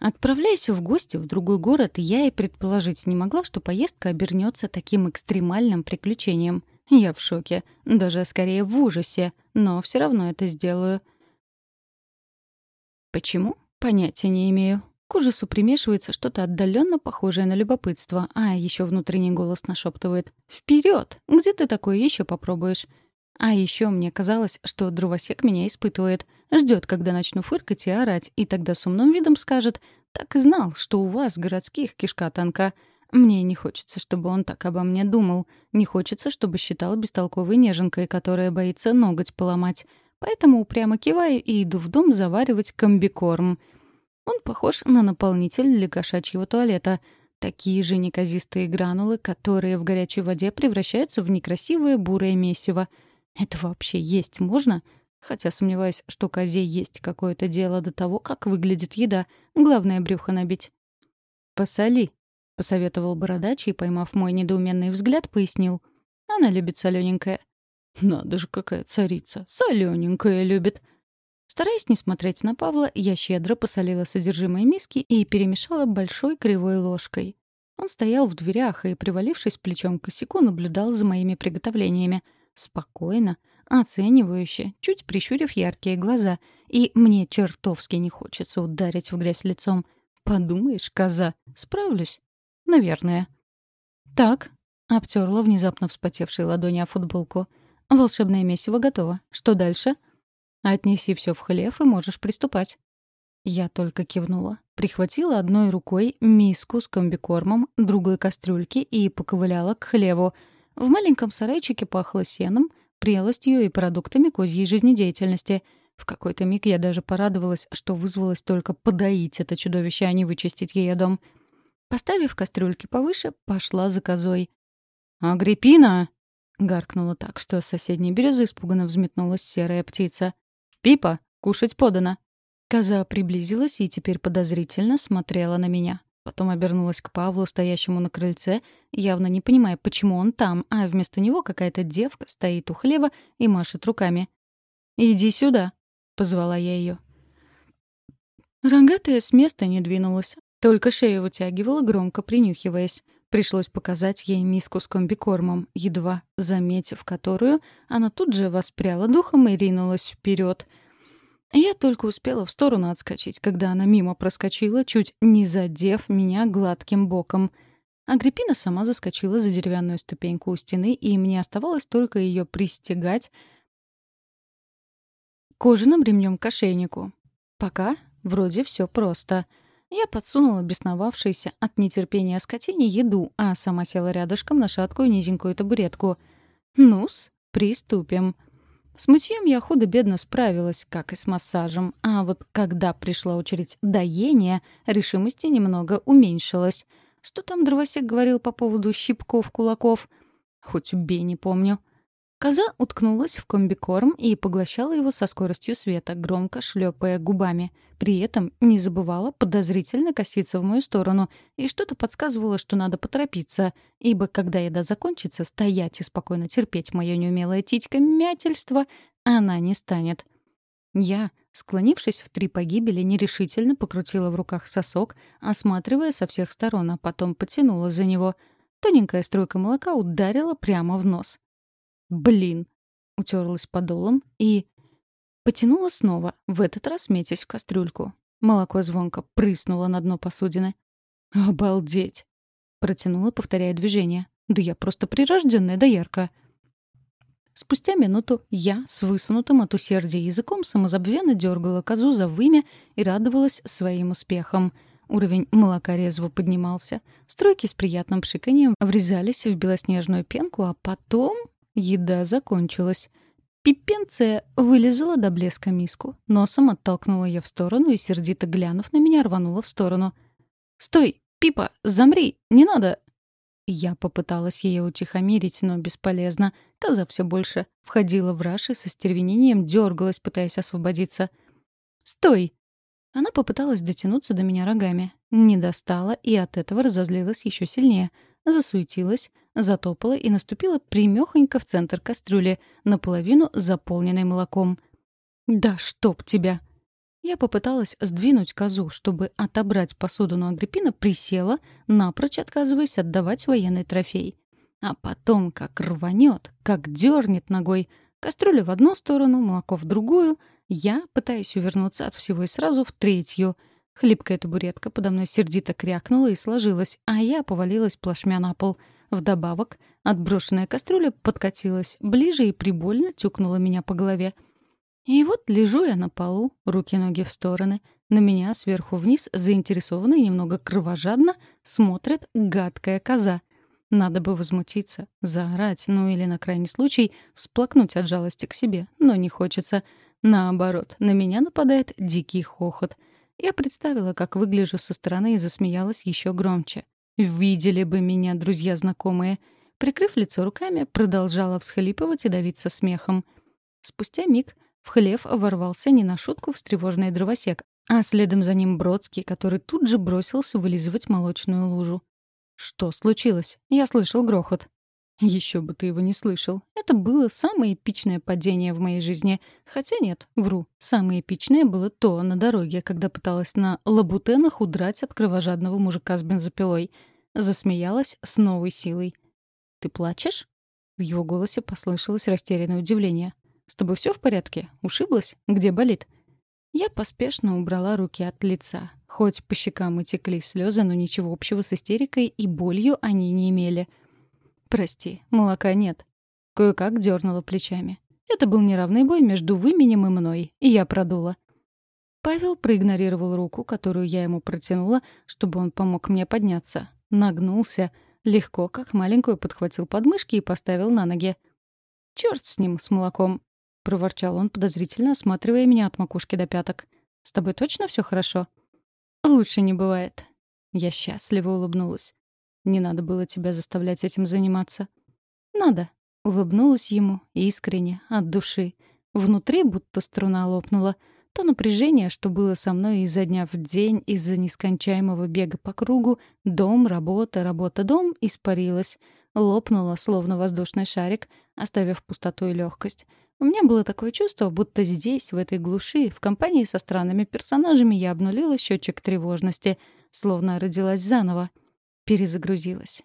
Отправляясь в гости в другой город, я и предположить не могла, что поездка обернется таким экстремальным приключением. Я в шоке, даже скорее в ужасе, но все равно это сделаю. Почему? Понятия не имею. К ужасу примешивается что-то отдаленно похожее на любопытство, а еще внутренний голос нашептывает «Вперед! Где ты такое еще попробуешь?» А еще мне казалось, что дровосек меня испытывает, ждет, когда начну фыркать и орать, и тогда с умным видом скажет «Так и знал, что у вас, городских, кишка тонка». Мне не хочется, чтобы он так обо мне думал. Не хочется, чтобы считал бестолковой неженкой, которая боится ноготь поломать. Поэтому упрямо киваю и иду в дом заваривать комбикорм — он похож на наполнитель для кошачьего туалета. Такие же неказистые гранулы, которые в горячей воде превращаются в некрасивое бурое месиво. Это вообще есть можно? Хотя сомневаюсь, что козе есть какое-то дело до того, как выглядит еда. Главное — брюхо набить. «Посоли», — посоветовал бородач и, поймав мой недоуменный взгляд, пояснил. «Она любит солененькое». «Надо же, какая царица! Солененькое любит!» Стараясь не смотреть на Павла, я щедро посолила содержимое миски и перемешала большой кривой ложкой. Он стоял в дверях и, привалившись плечом к косяку, наблюдал за моими приготовлениями. Спокойно, оценивающе, чуть прищурив яркие глаза. И мне чертовски не хочется ударить в грязь лицом. Подумаешь, коза, справлюсь? Наверное. Так, обтерла внезапно вспотевшей ладони о футболку. Волшебное месиво готово. Что дальше? — Отнеси все в хлев и можешь приступать». Я только кивнула, прихватила одной рукой миску с комбикормом, другой кастрюльки и поковыляла к хлеву. В маленьком сарайчике пахло сеном, прелостью и продуктами козьей жизнедеятельности. В какой-то миг я даже порадовалась, что вызвалась только подоить это чудовище, а не вычистить ее дом. Поставив кастрюльки повыше, пошла за козой. «Агриппина!» — гаркнула так, что с соседней березы испуганно взметнулась серая птица. «Пипа, кушать подано». Коза приблизилась и теперь подозрительно смотрела на меня. Потом обернулась к Павлу, стоящему на крыльце, явно не понимая, почему он там, а вместо него какая-то девка стоит у хлева и машет руками. «Иди сюда», — позвала я ее. Рогатая с места не двинулась, только шею вытягивала, громко принюхиваясь. Пришлось показать ей миску с комбикормом, едва заметив которую, она тут же воспряла духом и ринулась вперед. Я только успела в сторону отскочить, когда она мимо проскочила, чуть не задев меня гладким боком. Агриппина сама заскочила за деревянную ступеньку у стены, и мне оставалось только ее пристегать кожаным ремнем к ошейнику. Пока вроде все просто — я подсунула бесновавшейся от нетерпения скотине еду, а сама села рядышком на шаткую низенькую табуретку. «Ну-с, приступим». С мытьем я худо-бедно справилась, как и с массажем, а вот когда пришла очередь доения, решимости немного уменьшилась. Что там дровосек говорил по поводу щипков-кулаков? Хоть убей, не помню. Коза уткнулась в комбикорм и поглощала его со скоростью света, громко шлепая губами. При этом не забывала подозрительно коситься в мою сторону, и что-то подсказывало, что надо поторопиться, ибо когда еда закончится, стоять и спокойно терпеть мое неумелое титька-мятельство она не станет. Я, склонившись в три погибели, нерешительно покрутила в руках сосок, осматривая со всех сторон, а потом потянула за него. Тоненькая струйка молока ударила прямо в нос. «Блин!» — утерлась подолом и... Потянула снова, в этот раз метясь в кастрюльку. Молоко звонко прыснуло на дно посудины. «Обалдеть!» — протянула, повторяя движение. «Да я просто прирожденная доярка!» Спустя минуту я с высунутым от усердия языком самозабвенно дергала козу за вымя и радовалась своим успехам. Уровень молока резво поднимался. Стройки с приятным пшиканием врезались в белоснежную пенку, а потом Еда закончилась. Пипенция вылезала до блеска миску, носом оттолкнула я в сторону и, сердито глянув на меня, рванула в сторону. «Стой! Пипа! Замри! Не надо!» Я попыталась ее утихомирить, но бесполезно. Коза все больше входила в раши со стервенением, дергалась, пытаясь освободиться. «Стой!» Она попыталась дотянуться до меня рогами. Не достала и от этого разозлилась еще сильнее — засуетилась, затопала и наступила примёхонько в центр кастрюли, наполовину заполненной молоком. «Да чтоб тебя!» Я попыталась сдвинуть козу, чтобы отобрать посуду, но Агриппина присела, напрочь отказываясь отдавать военный трофей. А потом как рванет, как дернет ногой. Кастрюля в одну сторону, молоко в другую. Я пытаюсь увернуться от всего и сразу в третью. Хлипкая табуретка подо мной сердито крякнула и сложилась, а я повалилась плашмя на пол. Вдобавок, отброшенная кастрюля подкатилась ближе и прибольно тюкнула меня по голове. И вот лежу я на полу, руки-ноги в стороны. На меня сверху вниз заинтересованно и немного кровожадно смотрит гадкая коза. Надо бы возмутиться, заорать, ну или на крайний случай всплакнуть от жалости к себе, но не хочется. Наоборот, на меня нападает дикий хохот. Я представила, как выгляжу со стороны и засмеялась еще громче. Видели бы меня друзья знакомые. Прикрыв лицо руками, продолжала всхлипывать и давиться смехом. Спустя миг в хлев ворвался не на шутку встревоженный дровосек, а следом за ним Бродский, который тут же бросился вылизывать молочную лужу. «Что случилось? Я слышал грохот». Еще бы ты его не слышал. Это было самое эпичное падение в моей жизни. Хотя нет, вру. Самое эпичное было то на дороге, когда пыталась на лабутенах удрать от кровожадного мужика с бензопилой. Засмеялась с новой силой. «Ты плачешь?» В его голосе послышалось растерянное удивление. «С тобой все в порядке? Ушиблась? Где болит?» Я поспешно убрала руки от лица. Хоть по щекам и текли слезы, но ничего общего с истерикой и болью они не имели. «Прости, молока нет». Кое-как дернула плечами. Это был неравный бой между выменем и мной, и я продула. Павел проигнорировал руку, которую я ему протянула, чтобы он помог мне подняться. Нагнулся, легко, как маленькую, подхватил подмышки и поставил на ноги. «Чёрт с ним, с молоком. — проворчал он, подозрительно осматривая меня от макушки до пяток. «С тобой точно все хорошо?» «Лучше не бывает». Я счастливо улыбнулась. «Не надо было тебя заставлять этим заниматься». «Надо», — улыбнулась ему, искренне, от души. Внутри будто струна лопнула. То напряжение, что было со мной изо дня в день, из-за нескончаемого бега по кругу, дом, работа, работа, дом, испарилось. Лопнуло, словно воздушный шарик, оставив пустоту и легкость. У меня было такое чувство, будто здесь, в этой глуши, в компании со странными персонажами я обнулила счетчик тревожности, словно родилась заново. Перезагрузилась.